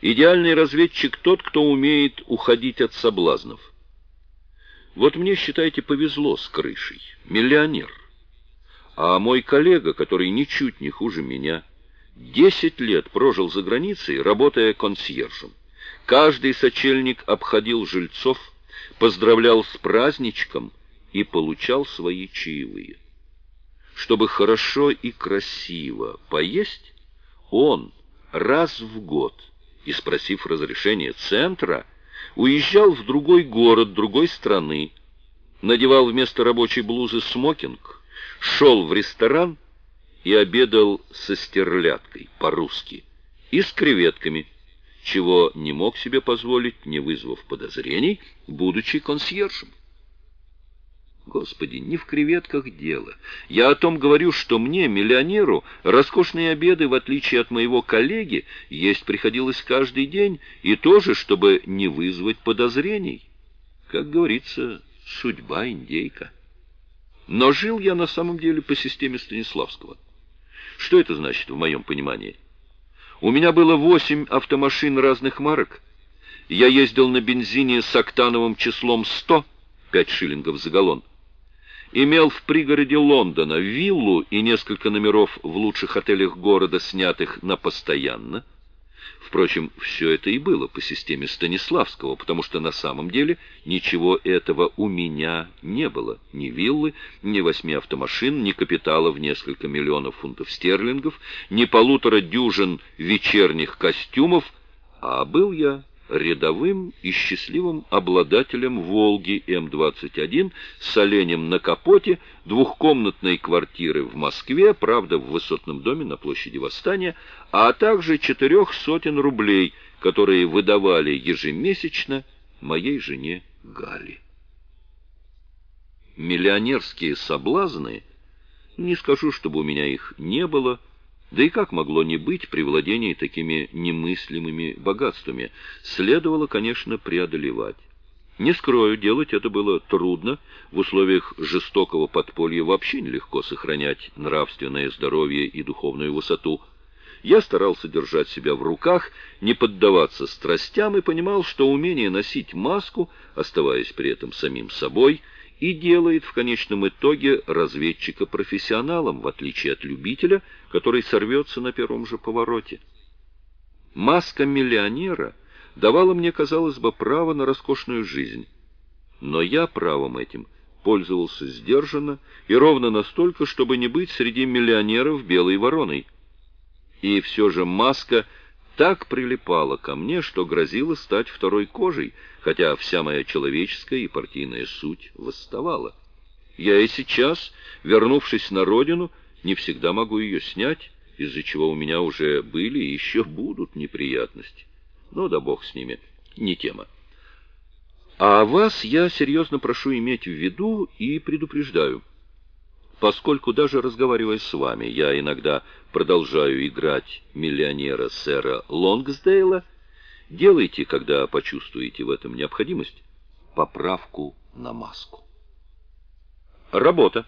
Идеальный разведчик тот, кто умеет уходить от соблазнов. Вот мне, считайте, повезло с крышей. Миллионер. А мой коллега, который ничуть не хуже меня, десять лет прожил за границей, работая консьержем. Каждый сочельник обходил жильцов, поздравлял с праздничком и получал свои чаевые. Чтобы хорошо и красиво поесть, он раз в год, и спросив разрешения центра, уезжал в другой город другой страны, надевал вместо рабочей блузы смокинг, шел в ресторан и обедал со стерляткой по-русски и с креветками, чего не мог себе позволить, не вызвав подозрений, будучи консьержем. Господи, не в креветках дело. Я о том говорю, что мне, миллионеру, роскошные обеды, в отличие от моего коллеги, есть приходилось каждый день, и тоже, чтобы не вызвать подозрений. Как говорится, судьба индейка. Но жил я на самом деле по системе Станиславского. Что это значит в моем понимании? У меня было восемь автомашин разных марок. Я ездил на бензине с октановым числом 100, 5 шиллингов за галлон имел в пригороде Лондона виллу и несколько номеров в лучших отелях города, снятых на постоянно. Впрочем, все это и было по системе Станиславского, потому что на самом деле ничего этого у меня не было. Ни виллы, ни восьми автомашин, ни капитала в несколько миллионов фунтов стерлингов, ни полутора дюжин вечерних костюмов, а был я рядовым и счастливым обладателем «Волги» М-21 с оленем на капоте, двухкомнатной квартиры в Москве, правда, в высотном доме на площади Восстания, а также четырех сотен рублей, которые выдавали ежемесячно моей жене Гали. Миллионерские соблазны, не скажу, чтобы у меня их не было, да и как могло не быть при владении такими немыслимыми богатствами? Следовало, конечно, преодолевать. Не скрою, делать это было трудно. В условиях жестокого подполья вообще нелегко сохранять нравственное здоровье и духовную высоту. Я старался держать себя в руках, не поддаваться страстям и понимал, что умение носить маску, оставаясь при этом самим собой – и делает в конечном итоге разведчика профессионалом, в отличие от любителя, который сорвется на первом же повороте. Маска миллионера давала мне, казалось бы, право на роскошную жизнь. Но я правом этим пользовался сдержанно и ровно настолько, чтобы не быть среди миллионеров белой вороной. И все же маска — так прилипала ко мне, что грозила стать второй кожей, хотя вся моя человеческая и партийная суть восставала. Я и сейчас, вернувшись на родину, не всегда могу ее снять, из-за чего у меня уже были и еще будут неприятности. Ну да бог с ними, не тема. А вас я серьезно прошу иметь в виду и предупреждаю поскольку даже разговаривая с вами, я иногда продолжаю играть миллионера сэра Лонгсдейла, делайте, когда почувствуете в этом необходимость, поправку на маску. Работа.